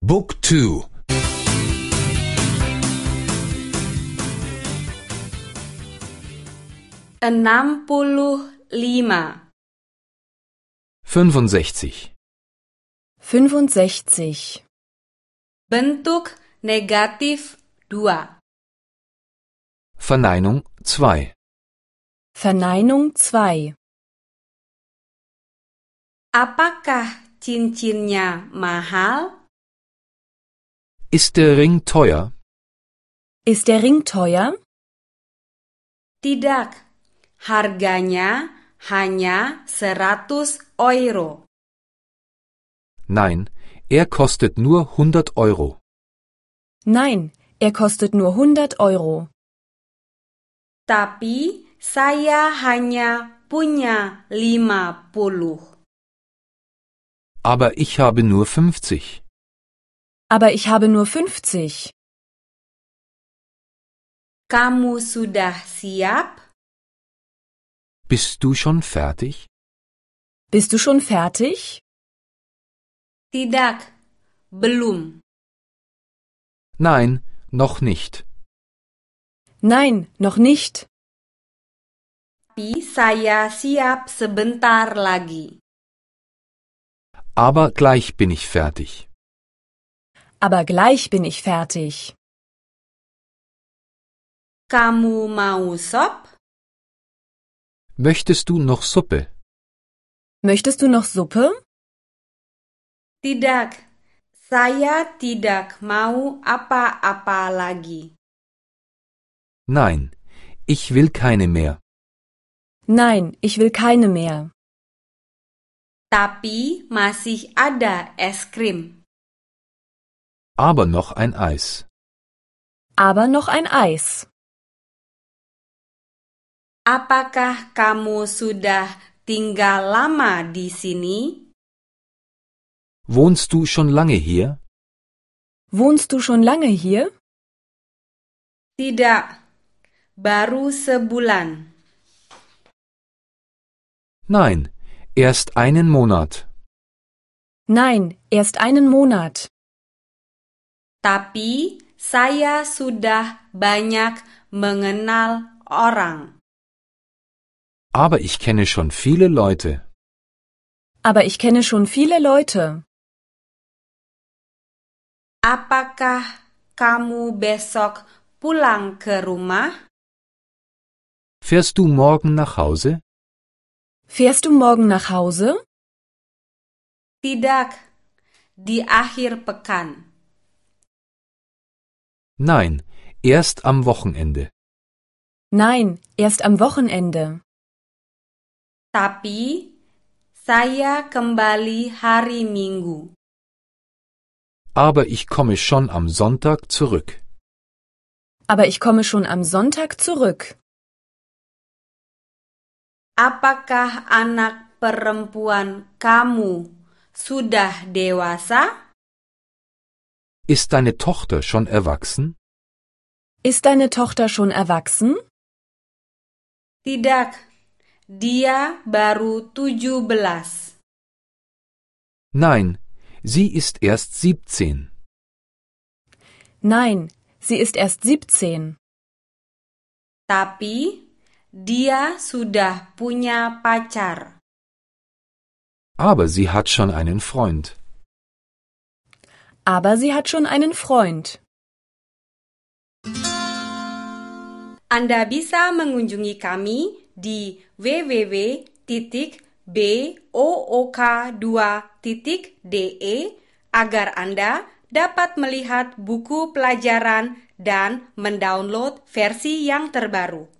Book 2 enam puluh lima, 65 65. bentuk negatif dua, Verneinung 2 Verneinung 2. apakah cincinnya mahal? Ist der Ring teuer? Ist der Ring teuer? Tidak, harganya hanya 100 euro. Nein, er kostet nur 100 Euro. Nein, er kostet nur 100 Euro. Tapi saya hanya punya 50. Aber ich habe nur 50. Aber ich habe nur 50. Kamu sudah siap? Bist du schon fertig? Bist du schon fertig? Tidak, belum. Nein, noch nicht. Nein, noch nicht. Tapi saya siap sebentar lagi. Aber gleich bin ich fertig. Aber gleich bin ich fertig. Kamu mau sop? Möchtest du noch Suppe? Möchtest du noch Suppe? Tidak, saya tidak mau apa-apa lagi. Nein, ich will keine mehr. Nein, ich will keine mehr. Tapi masih ada es krim. Aber noch ein Eis. Aber noch ein Eis. Apakah kamu sudah tinggal lama di sini? Wohnst du schon lange hier? Wohnst du schon lange hier? Tidak, baru sebulan. Nein, erst einen Monat. Nein, erst einen Monat. Tapi saya sudah banyak mengenal orang. Aber ich kenne schon viele Leute. Aber ich kenne schon viele Leute. Apakah kamu besok pulang ke rumah? Fährst du morgen nach Hause? Fährst du morgen nach Hause? Tidak, di akhir pekan. Nein, erst am Wochenende. Nein, erst am Wochenende. Tapi saya kembali hari Minggu. Aber ich komme schon am Sonntag zurück. Aber ich komme schon am Sonntag zurück. Apakah anak perempuan kamu sudah dewasa? Ist deine Tochter schon erwachsen? Ist deine Tochter schon erwachsen? Tidak, dia baru tujuh belas. Nein, sie ist erst 17. Nein, sie ist erst 17. Tapi dia sudah punya pacar. Aber sie hat schon einen Freund. Aber sie hat schon einen Freund. Anda bisa mengunjungi kami di www.book2.de agar Anda dapat melihat buku pelajaran dan mendownload versi yang terbaru.